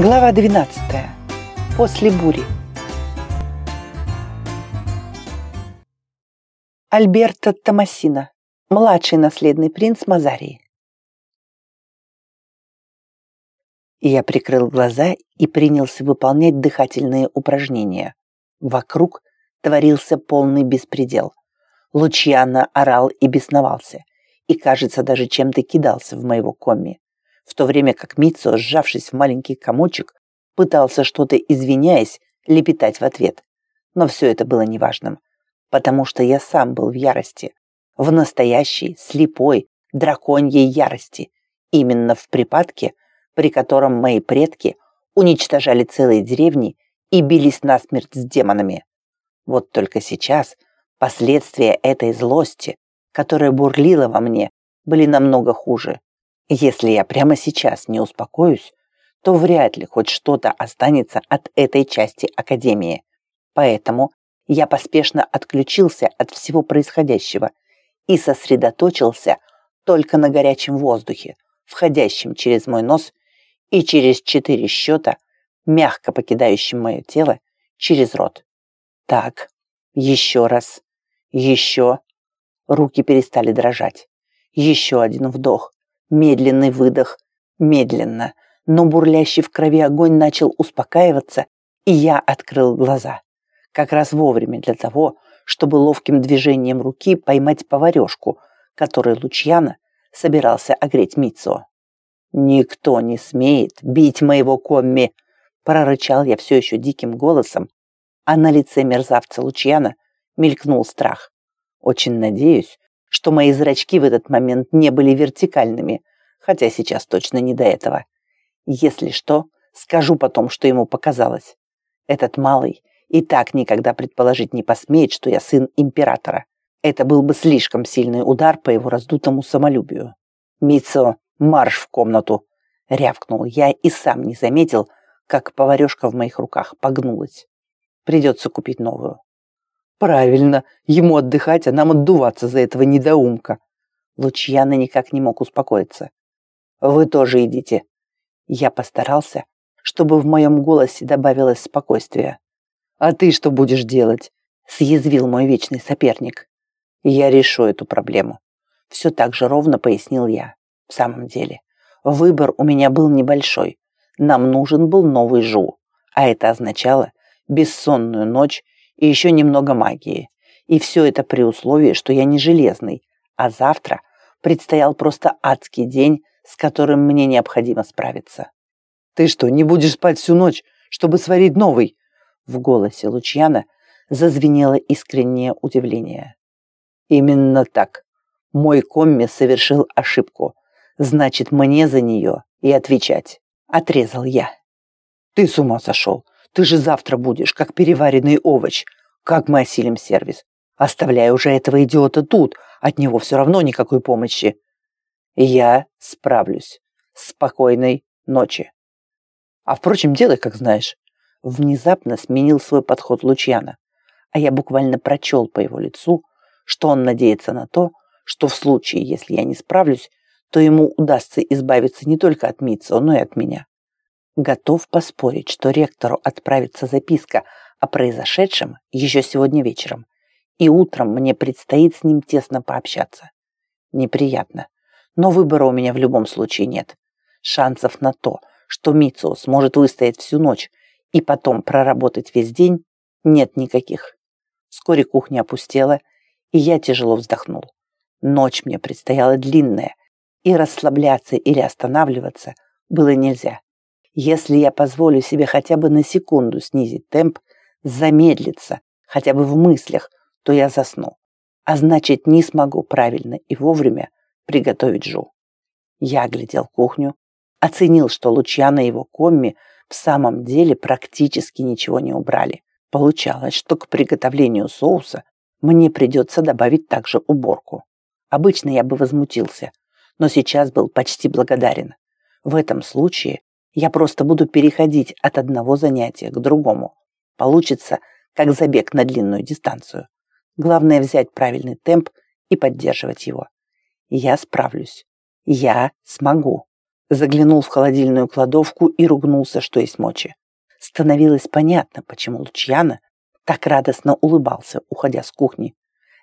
Глава 12. После бури. Альберто Томасино, младший наследный принц Мазарии. Я прикрыл глаза и принялся выполнять дыхательные упражнения. Вокруг творился полный беспредел. Лучьяна орал и бесновался, и, кажется, даже чем-то кидался в моего комми в то время как Митсо, сжавшись в маленький комочек, пытался что-то, извиняясь, лепетать в ответ. Но все это было неважным, потому что я сам был в ярости, в настоящей, слепой, драконьей ярости, именно в припадке, при котором мои предки уничтожали целые деревни и бились насмерть с демонами. Вот только сейчас последствия этой злости, которая бурлила во мне, были намного хуже. Если я прямо сейчас не успокоюсь, то вряд ли хоть что-то останется от этой части Академии. Поэтому я поспешно отключился от всего происходящего и сосредоточился только на горячем воздухе, входящем через мой нос и через четыре счета, мягко покидающим мое тело через рот. Так, еще раз, еще. Руки перестали дрожать. Еще один вдох. Медленный выдох. Медленно. Но бурлящий в крови огонь начал успокаиваться, и я открыл глаза. Как раз вовремя для того, чтобы ловким движением руки поймать поварешку, которой Лучьяна собирался огреть Митсо. «Никто не смеет бить моего комми!» прорычал я все еще диким голосом, а на лице мерзавца Лучьяна мелькнул страх. Очень надеюсь, что мои зрачки в этот момент не были вертикальными, хотя сейчас точно не до этого. Если что, скажу потом, что ему показалось. Этот малый и так никогда предположить не посмеет, что я сын императора. Это был бы слишком сильный удар по его раздутому самолюбию. «Митсо, марш в комнату!» — рявкнул я и сам не заметил, как поварешка в моих руках погнулась. Придется купить новую. Правильно, ему отдыхать, а нам отдуваться за этого недоумка. Лучьяна никак не мог успокоиться. Вы тоже идите. Я постарался, чтобы в моем голосе добавилось спокойствие. А ты что будешь делать? Съязвил мой вечный соперник. Я решу эту проблему. Все так же ровно пояснил я. В самом деле, выбор у меня был небольшой. Нам нужен был новый Жу, а это означало бессонную ночь и еще немного магии. И все это при условии, что я не железный, а завтра предстоял просто адский день, с которым мне необходимо справиться. «Ты что, не будешь спать всю ночь, чтобы сварить новый?» В голосе Лучьяна зазвенело искреннее удивление. «Именно так. Мой комми совершил ошибку. Значит, мне за нее и отвечать», — отрезал я. «Ты с ума сошел. Ты же завтра будешь, как переваренный овощ. Как мы осилим сервис? Оставляй уже этого идиота тут, от него все равно никакой помощи. Я справлюсь. Спокойной ночи. А впрочем, делай, как знаешь. Внезапно сменил свой подход Лучьяна, а я буквально прочел по его лицу, что он надеется на то, что в случае, если я не справлюсь, то ему удастся избавиться не только от Митца, но и от меня. Готов поспорить, что ректору отправится записка о произошедшем еще сегодня вечером, и утром мне предстоит с ним тесно пообщаться. Неприятно, но выбора у меня в любом случае нет. Шансов на то, что Митсо сможет выстоять всю ночь и потом проработать весь день, нет никаких. Вскоре кухня опустела, и я тяжело вздохнул. Ночь мне предстояла длинная, и расслабляться или останавливаться было нельзя. Если я позволю себе хотя бы на секунду снизить темп, замедлиться, хотя бы в мыслях, то я засну. А значит, не смогу правильно и вовремя приготовить жу. Я оглядел кухню, оценил, что Лучьяна и его комми в самом деле практически ничего не убрали. Получалось, что к приготовлению соуса мне придется добавить также уборку. Обычно я бы возмутился, но сейчас был почти благодарен. В этом случае я просто буду переходить от одного занятия к другому. Получится, как забег на длинную дистанцию. Главное взять правильный темп и поддерживать его. Я справлюсь. Я смогу. Заглянул в холодильную кладовку и ругнулся, что есть мочи. Становилось понятно, почему Лучьяна так радостно улыбался, уходя с кухни.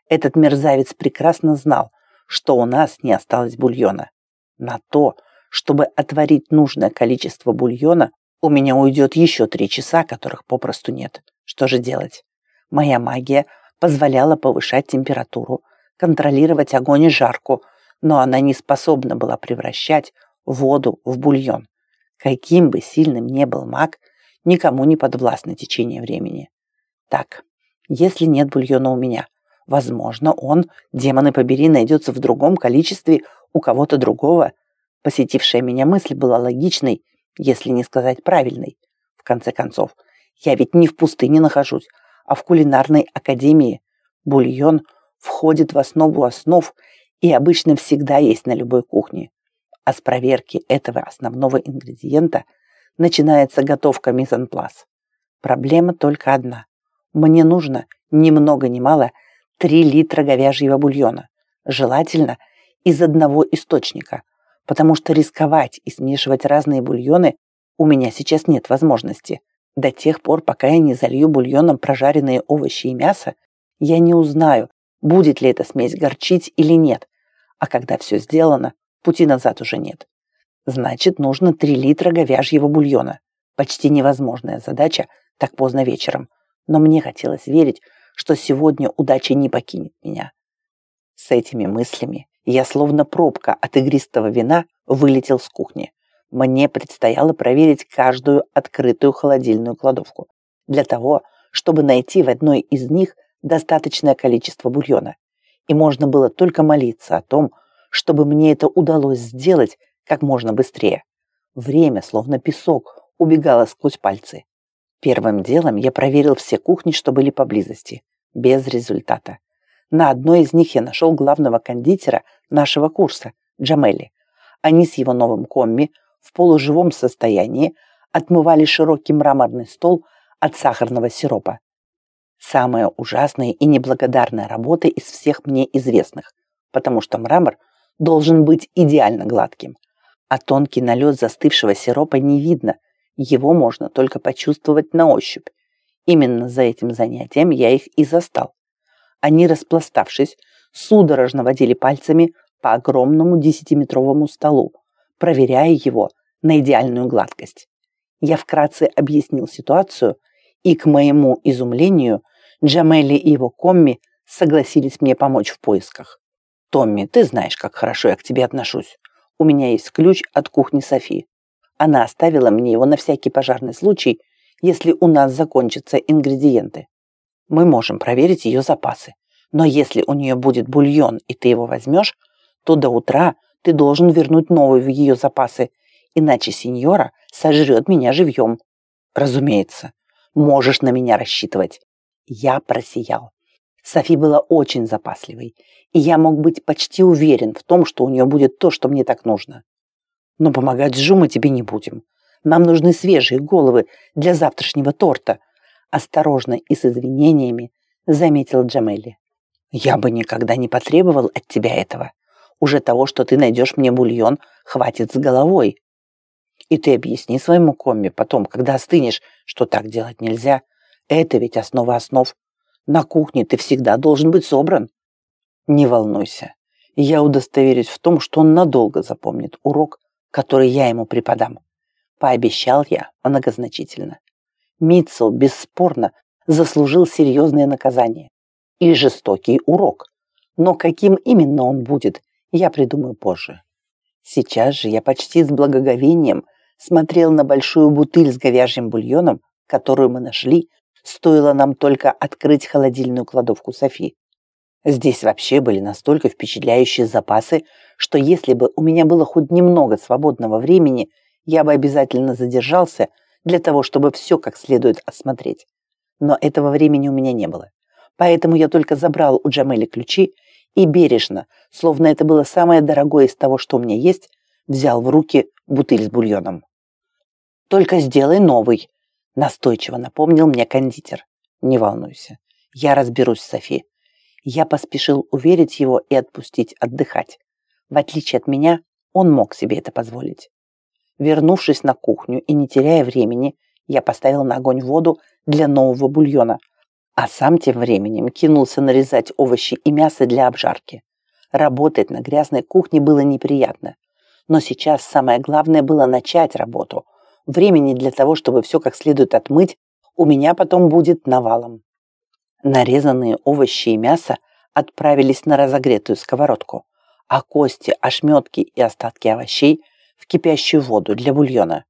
Этот мерзавец прекрасно знал, что у нас не осталось бульона. На то, чтобы отварить нужное количество бульона, у меня уйдет еще три часа, которых попросту нет. Что же делать? Моя магия позволяла повышать температуру, контролировать огонь и жарку, но она не способна была превращать воду в бульон. Каким бы сильным ни был маг, никому не подвластно течение времени. Так, если нет бульона у меня, возможно, он, демоны побери, найдется в другом количестве у кого-то другого. Посетившая меня мысль была логичной, если не сказать правильной. В конце концов, я ведь не в пустыне нахожусь, а в кулинарной академии. Бульон входит в основу основ и обычно всегда есть на любой кухне. А с проверки этого основного ингредиента начинается готовка мизанплас. Проблема только одна. Мне нужно ни много ни мало 3 литра говяжьего бульона. Желательно из одного источника, потому что рисковать и смешивать разные бульоны у меня сейчас нет возможности. До тех пор, пока я не залью бульоном прожаренные овощи и мясо, я не узнаю, будет ли эта смесь горчить или нет. А когда все сделано, пути назад уже нет. Значит, нужно 3 литра говяжьего бульона. Почти невозможная задача так поздно вечером. Но мне хотелось верить, что сегодня удача не покинет меня. С этими мыслями я словно пробка от игристого вина вылетел с кухни мне предстояло проверить каждую открытую холодильную кладовку для того, чтобы найти в одной из них достаточное количество бульона. И можно было только молиться о том, чтобы мне это удалось сделать как можно быстрее. Время, словно песок, убегало сквозь пальцы. Первым делом я проверил все кухни, что были поблизости. Без результата. На одной из них я нашел главного кондитера нашего курса, Джамели. Они с его новым комми в полуживом состоянии отмывали широкий мраморный стол от сахарного сиропа. Самая ужасная и неблагодарная работа из всех мне известных, потому что мрамор должен быть идеально гладким, а тонкий налет застывшего сиропа не видно, его можно только почувствовать на ощупь. Именно за этим занятием я их и застал. Они, распластавшись, судорожно водили пальцами по огромному десятиметровому столу, проверяя его на идеальную гладкость. Я вкратце объяснил ситуацию, и, к моему изумлению, Джамели и его комми согласились мне помочь в поисках. «Томми, ты знаешь, как хорошо я к тебе отношусь. У меня есть ключ от кухни Софи. Она оставила мне его на всякий пожарный случай, если у нас закончатся ингредиенты. Мы можем проверить ее запасы. Но если у нее будет бульон, и ты его возьмешь, то до утра ты должен вернуть новый в ее запасы, иначе сеньора сожрет меня живьем. Разумеется, можешь на меня рассчитывать. Я просиял. Софи была очень запасливой, и я мог быть почти уверен в том, что у нее будет то, что мне так нужно. Но помогать Джу мы тебе не будем. Нам нужны свежие головы для завтрашнего торта. Осторожно и с извинениями заметил Джамели. Я бы никогда не потребовал от тебя этого. Уже того, что ты найдешь мне бульон, хватит с головой. И ты объясни своему комме потом, когда остынешь, что так делать нельзя. Это ведь основа основ. На кухне ты всегда должен быть собран. Не волнуйся. Я удостоверюсь в том, что он надолго запомнит урок, который я ему преподам. Пообещал я многозначительно. Митцел бесспорно заслужил серьезное наказание и жестокий урок. Но каким именно он будет, я придумаю позже. Сейчас же я почти с благоговением смотрел на большую бутыль с говяжьим бульоном, которую мы нашли, стоило нам только открыть холодильную кладовку Софи. Здесь вообще были настолько впечатляющие запасы, что если бы у меня было хоть немного свободного времени, я бы обязательно задержался для того, чтобы все как следует осмотреть. Но этого времени у меня не было. Поэтому я только забрал у Джамели ключи и бережно, словно это было самое дорогое из того, что у меня есть, взял в руки бутыль с бульоном. «Только сделай новый», – настойчиво напомнил мне кондитер. «Не волнуйся, я разберусь с Софи». Я поспешил уверить его и отпустить отдыхать. В отличие от меня, он мог себе это позволить. Вернувшись на кухню и не теряя времени, я поставил на огонь воду для нового бульона, а сам тем временем кинулся нарезать овощи и мясо для обжарки. Работать на грязной кухне было неприятно. Но сейчас самое главное было начать работу. Времени для того, чтобы все как следует отмыть, у меня потом будет навалом. Нарезанные овощи и мясо отправились на разогретую сковородку, а кости, ошметки и остатки овощей в кипящую воду для бульона.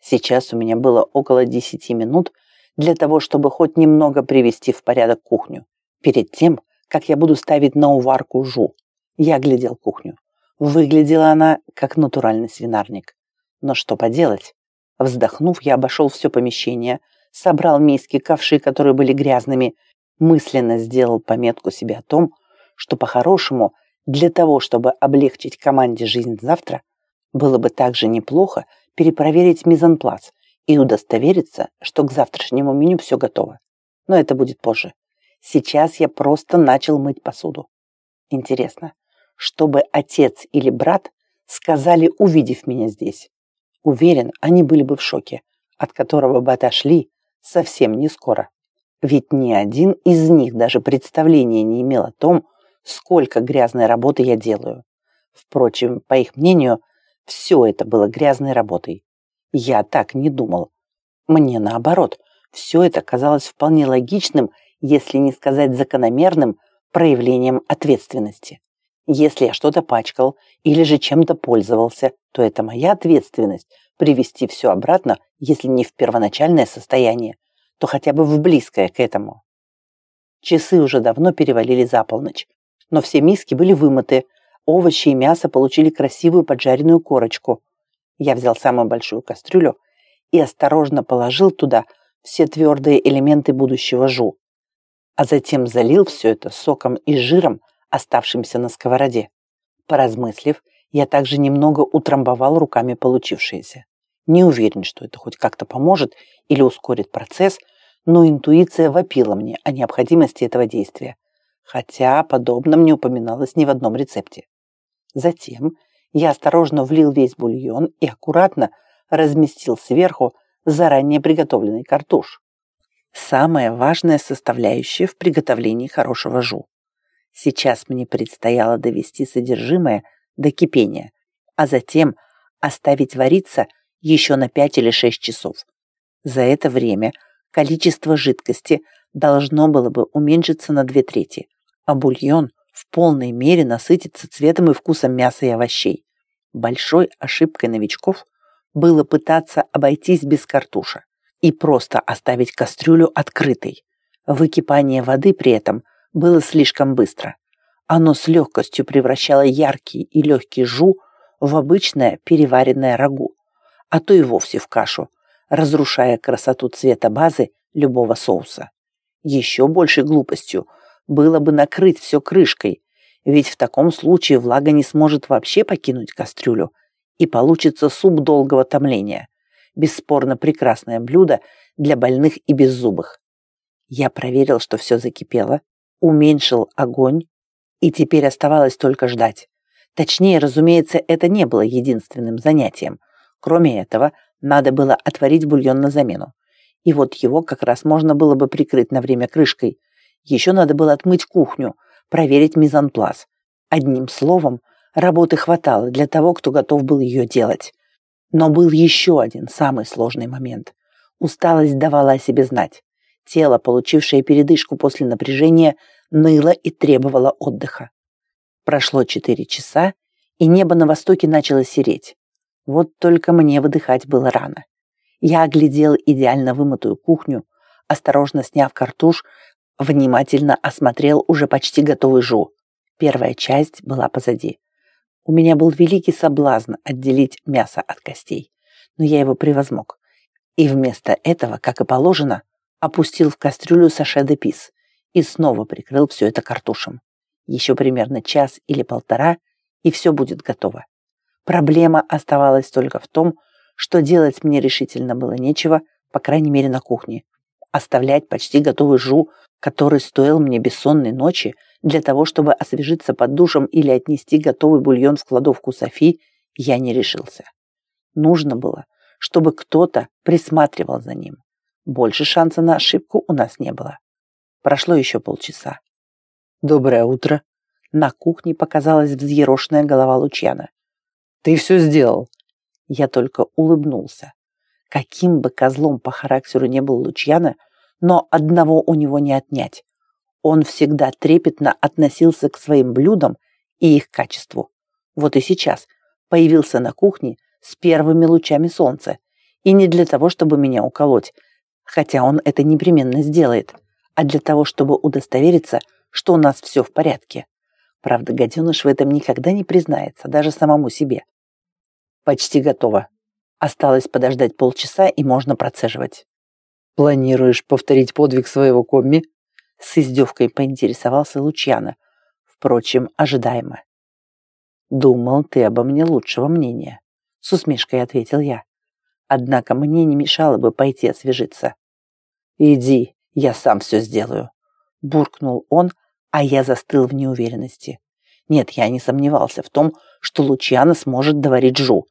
Сейчас у меня было около 10 минут для того, чтобы хоть немного привести в порядок кухню, перед тем, как я буду ставить на уварку жу. Я глядел кухню. Выглядела она как натуральный свинарник. Но что поделать? Вздохнув, я обошел все помещение, собрал миски, ковши, которые были грязными, мысленно сделал пометку себе о том, что по-хорошему, для того, чтобы облегчить команде жизнь завтра, было бы также неплохо перепроверить мизанплац и удостовериться, что к завтрашнему меню все готово. Но это будет позже. Сейчас я просто начал мыть посуду. Интересно, чтобы отец или брат сказали, увидев меня здесь. Уверен, они были бы в шоке, от которого бы отошли совсем не скоро. Ведь ни один из них даже представления не имел о том, сколько грязной работы я делаю. Впрочем, по их мнению, все это было грязной работой. Я так не думал. Мне наоборот, все это казалось вполне логичным, если не сказать закономерным, проявлением ответственности. Если я что-то пачкал или же чем-то пользовался, то это моя ответственность привести все обратно, если не в первоначальное состояние, то хотя бы в близкое к этому. Часы уже давно перевалили за полночь, но все миски были вымыты, овощи и мясо получили красивую поджаренную корочку. Я взял самую большую кастрюлю и осторожно положил туда все твердые элементы будущего жу, а затем залил все это соком и жиром, оставшимся на сковороде. Поразмыслив, я также немного утрамбовал руками получившееся. Не уверен, что это хоть как-то поможет или ускорит процесс, но интуиция вопила мне о необходимости этого действия, хотя о подобном не упоминалось ни в одном рецепте. Затем я осторожно влил весь бульон и аккуратно разместил сверху заранее приготовленный картуш. Самая важная составляющая в приготовлении хорошего жу. Сейчас мне предстояло довести содержимое до кипения, а затем оставить вариться еще на 5 или 6 часов. За это время количество жидкости должно было бы уменьшиться на две трети, а бульон в полной мере насытиться цветом и вкусом мяса и овощей. Большой ошибкой новичков было пытаться обойтись без картуша и просто оставить кастрюлю открытой. Выкипание воды при этом было слишком быстро. Оно с легкостью превращало яркий и легкий жу в обычное переваренное рагу, а то и вовсе в кашу, разрушая красоту цвета базы любого соуса. Еще большей глупостью было бы накрыть все крышкой, ведь в таком случае влага не сможет вообще покинуть кастрюлю, и получится суп долгого томления. Бесспорно прекрасное блюдо для больных и беззубых. Я проверил, что все закипело, уменьшил огонь, и теперь оставалось только ждать. Точнее, разумеется, это не было единственным занятием. Кроме этого, надо было отварить бульон на замену. И вот его как раз можно было бы прикрыть на время крышкой. Еще надо было отмыть кухню, проверить мизанплас. Одним словом, работы хватало для того, кто готов был ее делать. Но был еще один самый сложный момент. Усталость давала о себе знать. Тело, получившее передышку после напряжения, ныло и требовало отдыха. Прошло четыре часа, и небо на востоке начало сереть. Вот только мне выдыхать было рано. Я оглядел идеально вымытую кухню, осторожно сняв картуш, внимательно осмотрел уже почти готовый жу. Первая часть была позади. У меня был великий соблазн отделить мясо от костей, но я его превозмог. И вместо этого, как и положено, опустил в кастрюлю саше де пис и снова прикрыл все это картушем. Еще примерно час или полтора, и все будет готово. Проблема оставалась только в том, что делать мне решительно было нечего, по крайней мере на кухне. Оставлять почти готовый жу, который стоил мне бессонной ночи, для того, чтобы освежиться под душем или отнести готовый бульон в кладовку Софи, я не решился. Нужно было, чтобы кто-то присматривал за ним. Больше шанса на ошибку у нас не было. Прошло еще полчаса. «Доброе утро!» На кухне показалась взъерошенная голова Лучьяна. «Ты все сделал!» Я только улыбнулся. Каким бы козлом по характеру не был Лучьяна, но одного у него не отнять. Он всегда трепетно относился к своим блюдам и их качеству. Вот и сейчас появился на кухне с первыми лучами солнца. И не для того, чтобы меня уколоть, хотя он это непременно сделает, а для того, чтобы удостовериться, что у нас все в порядке. Правда, гаденыш в этом никогда не признается, даже самому себе. Почти готово. Осталось подождать полчаса, и можно процеживать. «Планируешь повторить подвиг своего комми?» С издевкой поинтересовался Лучьяна. Впрочем, ожидаемо. «Думал, ты обо мне лучшего мнения», — с усмешкой ответил я. «Однако мне не мешало бы пойти освежиться». «Иди, я сам все сделаю», — буркнул он, а я застыл в неуверенности. Нет, я не сомневался в том, что Лучьяна сможет доварить жу,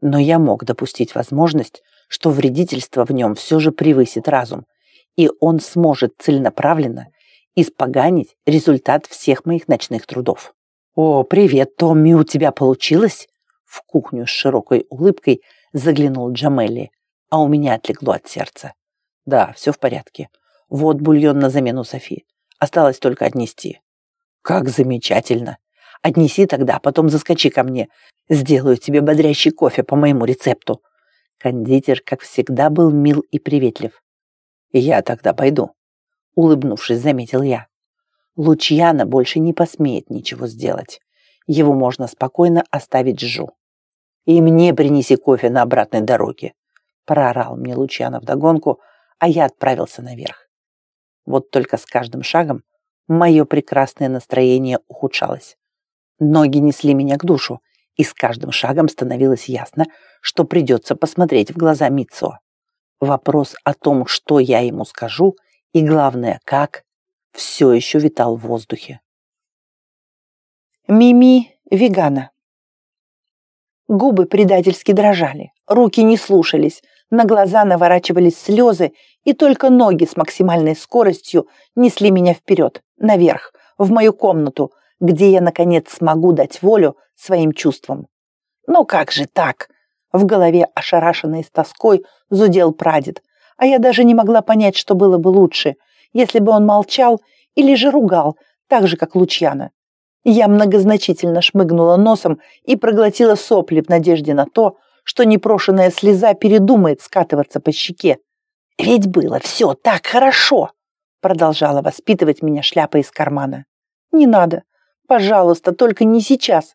но я мог допустить возможность, что вредительство в нем все же превысит разум, и он сможет целенаправленно испоганить результат всех моих ночных трудов. «О, привет, Томми, у тебя получилось?» В кухню с широкой улыбкой заглянул Джамелли, а у меня отлегло от сердца. «Да, все в порядке. Вот бульон на замену Софи. Осталось только отнести». «Как замечательно! Отнеси тогда, потом заскочи ко мне. Сделаю тебе бодрящий кофе по моему рецепту». Кондитер, как всегда, был мил и приветлив. «Я тогда пойду», — улыбнувшись, заметил я. Лучьяна больше не посмеет ничего сделать. Его можно спокойно оставить Жу. «И мне принеси кофе на обратной дороге», — проорал мне Лучьяна вдогонку, а я отправился наверх. Вот только с каждым шагом мое прекрасное настроение ухудшалось. Ноги несли меня к душу, и с каждым шагом становилось ясно, что придется посмотреть в глаза Митсо. Вопрос о том, что я ему скажу, и главное, как, все еще витал в воздухе. Мими вегана. Губы предательски дрожали, руки не слушались, на глаза наворачивались слезы, и только ноги с максимальной скоростью несли меня вперед, наверх, в мою комнату, где я, наконец, смогу дать волю своим чувствам. Но как же так? В голове, ошарашенной с тоской, зудел прадед, а я даже не могла понять, что было бы лучше, если бы он молчал или же ругал, так же, как Лучьяна. Я многозначительно шмыгнула носом и проглотила сопли в надежде на то, что непрошенная слеза передумает скатываться по щеке. «Ведь было все так хорошо!» продолжала воспитывать меня шляпа из кармана. «Не надо, пожалуйста, только не сейчас!»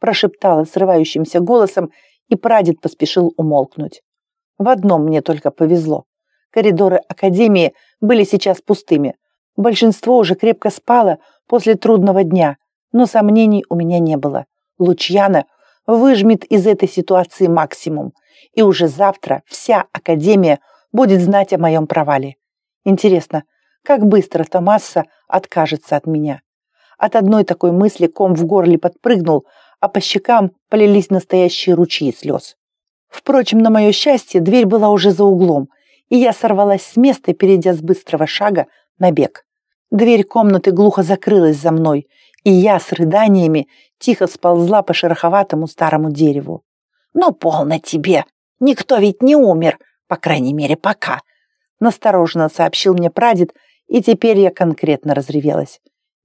прошептала срывающимся голосом, и прадед поспешил умолкнуть. В одном мне только повезло. Коридоры академии были сейчас пустыми. Большинство уже крепко спало после трудного дня, но сомнений у меня не было. Лучьяна выжмет из этой ситуации максимум, и уже завтра вся академия будет знать о моем провале. Интересно, как быстро Томасса откажется от меня? От одной такой мысли ком в горле подпрыгнул, а по щекам полились настоящие ручьи слез. Впрочем, на мое счастье, дверь была уже за углом, и я сорвалась с места, перейдя с быстрого шага на бег. Дверь комнаты глухо закрылась за мной, и я с рыданиями тихо сползла по шероховатому старому дереву. «Ну, полно тебе! Никто ведь не умер, по крайней мере, пока!» Настороженно сообщил мне прадед, и теперь я конкретно разревелась.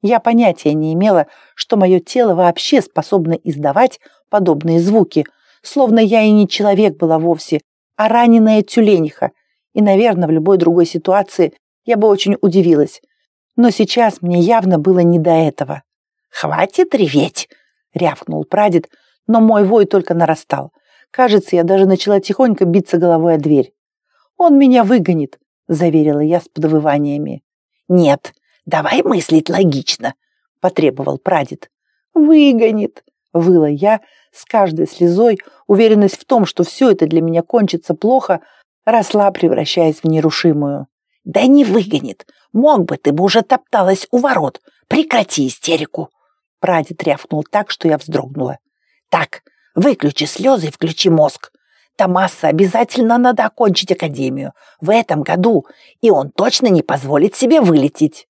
Я понятия не имела, что мое тело вообще способно издавать подобные звуки, словно я и не человек была вовсе, а раненая тюлениха. И, наверное, в любой другой ситуации я бы очень удивилась. Но сейчас мне явно было не до этого. «Хватит реветь!» — рявкнул прадед, но мой вой только нарастал. Кажется, я даже начала тихонько биться головой о дверь. «Он меня выгонит», — заверила я с подвываниями. «Нет, давай мыслить логично», — потребовал прадед. «Выгонит», — выла я, с каждой слезой уверенность в том, что все это для меня кончится плохо, росла, превращаясь в нерушимую. «Да не выгонит! Мог бы, ты бы уже топталась у ворот! Прекрати истерику!» Прадед рявкнул так, что я вздрогнула. «Так, выключи слезы и включи мозг. Томаса обязательно надо окончить академию в этом году, и он точно не позволит себе вылететь».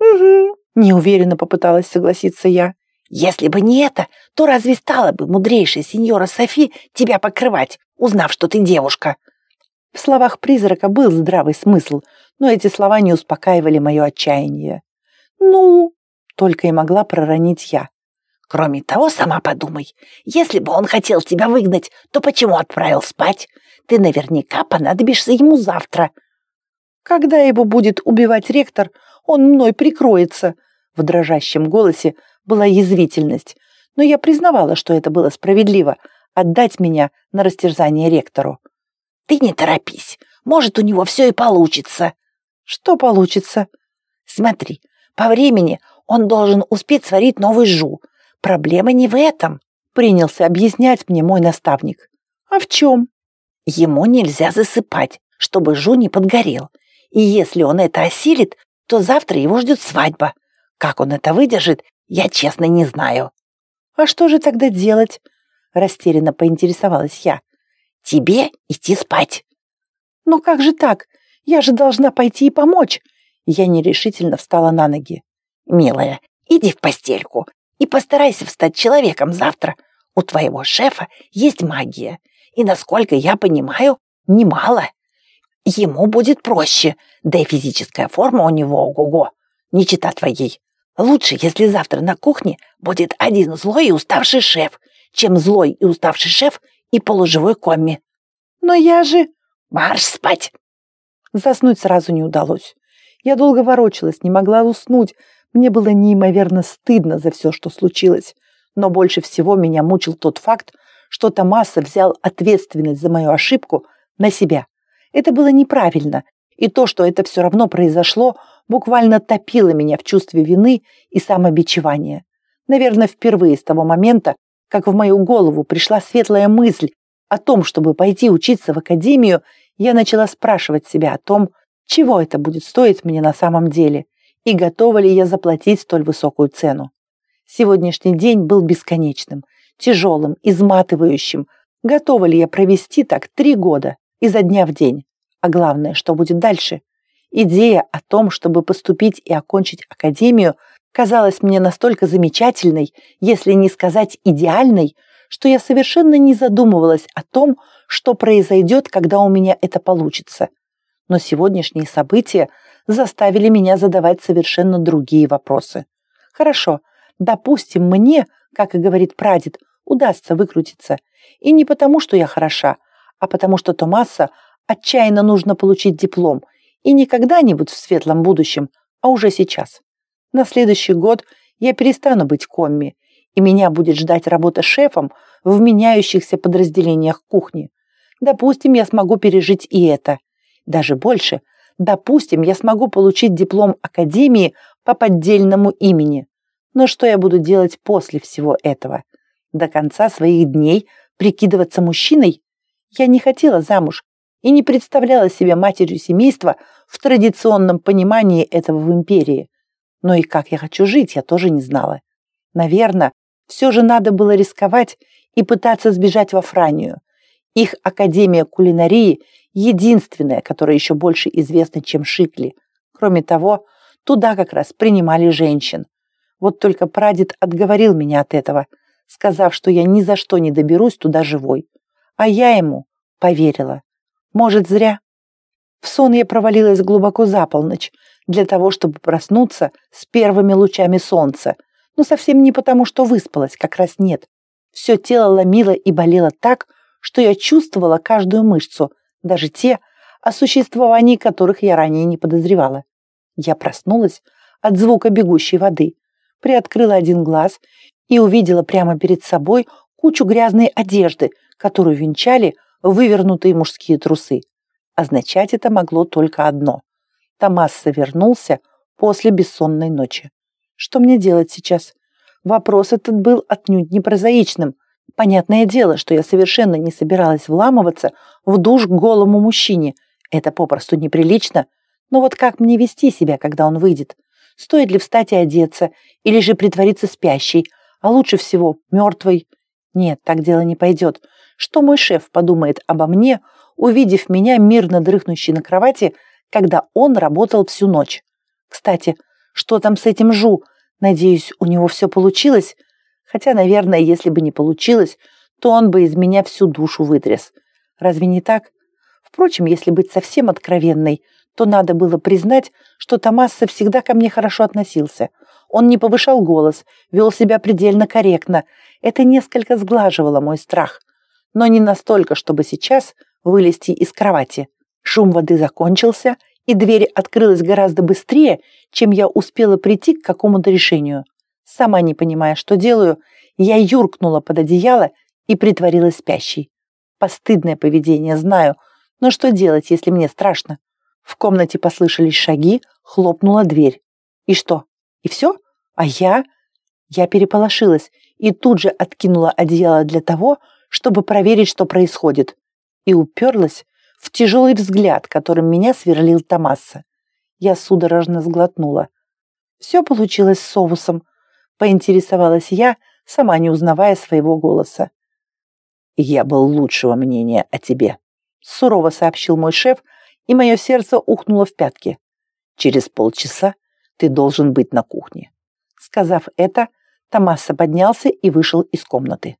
«Угу», — неуверенно попыталась согласиться я. «Если бы не это, то разве стала бы мудрейшая сеньора Софи тебя покрывать, узнав, что ты девушка?» В словах призрака был здравый смысл, но эти слова не успокаивали мое отчаяние. «Ну...» — только и могла проронить я. Кроме того, сама подумай, если бы он хотел тебя выгнать, то почему отправил спать? Ты наверняка понадобишься ему завтра. Когда его будет убивать ректор, он мной прикроется. В дрожащем голосе была язвительность, но я признавала, что это было справедливо — отдать меня на растерзание ректору. Ты не торопись, может, у него все и получится. Что получится? Смотри, по времени он должен успеть сварить новый жу — Проблема не в этом, принялся объяснять мне мой наставник. А в чем? Ему нельзя засыпать, чтобы Жу не подгорел. И если он это осилит, то завтра его ждет свадьба. Как он это выдержит, я честно не знаю. А что же тогда делать? Растерянно поинтересовалась я. Тебе идти спать. Но как же так? Я же должна пойти и помочь. Я нерешительно встала на ноги. Милая, иди в постельку. И постарайся встать человеком завтра. У твоего шефа есть магия. И, насколько я понимаю, немало. Ему будет проще, да и физическая форма у него ого-го, не чита твоей. Лучше, если завтра на кухне будет один злой и уставший шеф, чем злой и уставший шеф и полуживой комми. Но я же... Марш спать! Заснуть сразу не удалось. Я долго ворочалась, не могла уснуть, мне было неимоверно стыдно за все, что случилось, но больше всего меня мучил тот факт, что Томаса взял ответственность за мою ошибку на себя. Это было неправильно, и то, что это все равно произошло, буквально топило меня в чувстве вины и самобичевания. Наверное, впервые с того момента, как в мою голову пришла светлая мысль о том, чтобы пойти учиться в академию, я начала спрашивать себя о том, чего это будет стоить мне на самом деле – и готова ли я заплатить столь высокую цену. Сегодняшний день был бесконечным, тяжелым, изматывающим. Готова ли я провести так три года, изо дня в день? А главное, что будет дальше? Идея о том, чтобы поступить и окончить академию, казалась мне настолько замечательной, если не сказать идеальной, что я совершенно не задумывалась о том, что произойдет, когда у меня это получится. Но сегодняшние события заставили меня задавать совершенно другие вопросы. Хорошо, допустим, мне, как и говорит прадед, удастся выкрутиться. И не потому, что я хороша, а потому что Томаса отчаянно нужно получить диплом. И не когда-нибудь в светлом будущем, а уже сейчас. На следующий год я перестану быть комми, и меня будет ждать работа шефом в меняющихся подразделениях кухни. Допустим, я смогу пережить и это. Даже больше – Допустим, я смогу получить диплом академии по поддельному имени. Но что я буду делать после всего этого? До конца своих дней прикидываться мужчиной? Я не хотела замуж и не представляла себя матерью семейства в традиционном понимании этого в империи. Но и как я хочу жить, я тоже не знала. Наверное, все же надо было рисковать и пытаться сбежать во Франию. Их Академия кулинарии единственная, которая еще больше известна, чем Шикли. Кроме того, туда как раз принимали женщин. Вот только прадед отговорил меня от этого, сказав, что я ни за что не доберусь туда живой. А я ему поверила. Может, зря. В сон я провалилась глубоко за полночь, для того, чтобы проснуться с первыми лучами солнца. Но совсем не потому, что выспалась, как раз нет. Все тело ломило и болело так, что я чувствовала каждую мышцу, даже те, о существовании которых я ранее не подозревала. Я проснулась от звука бегущей воды, приоткрыла один глаз и увидела прямо перед собой кучу грязной одежды, которую венчали вывернутые мужские трусы. Означать это могло только одно. Томасса вернулся после бессонной ночи. Что мне делать сейчас? Вопрос этот был отнюдь не прозаичным. Понятное дело, что я совершенно не собиралась вламываться в душ к голому мужчине. Это попросту неприлично. Но вот как мне вести себя, когда он выйдет? Стоит ли встать и одеться, или же притвориться спящей, а лучше всего мертвой? Нет, так дело не пойдет. Что мой шеф подумает обо мне, увидев меня мирно дрыхнущей на кровати, когда он работал всю ночь? Кстати, что там с этим Жу? Надеюсь, у него все получилось? Хотя, наверное, если бы не получилось, то он бы из меня всю душу вытряс. Разве не так? Впрочем, если быть совсем откровенной, то надо было признать, что Томасо всегда ко мне хорошо относился. Он не повышал голос, вел себя предельно корректно. Это несколько сглаживало мой страх. Но не настолько, чтобы сейчас вылезти из кровати. Шум воды закончился, и дверь открылась гораздо быстрее, чем я успела прийти к какому-то решению. Сама не понимая, что делаю, я юркнула под одеяло и притворилась спящей. Постыдное поведение, знаю, но что делать, если мне страшно? В комнате послышались шаги, хлопнула дверь. И что? И все? А я? Я переполошилась и тут же откинула одеяло для того, чтобы проверить, что происходит. И уперлась в тяжелый взгляд, которым меня сверлил Томаса. Я судорожно сглотнула. Все получилось с соусом. Поинтересовалась я, сама не узнавая своего голоса. «Я был лучшего мнения о тебе», — сурово сообщил мой шеф, и мое сердце ухнуло в пятки. «Через полчаса ты должен быть на кухне». Сказав это, Томаса поднялся и вышел из комнаты.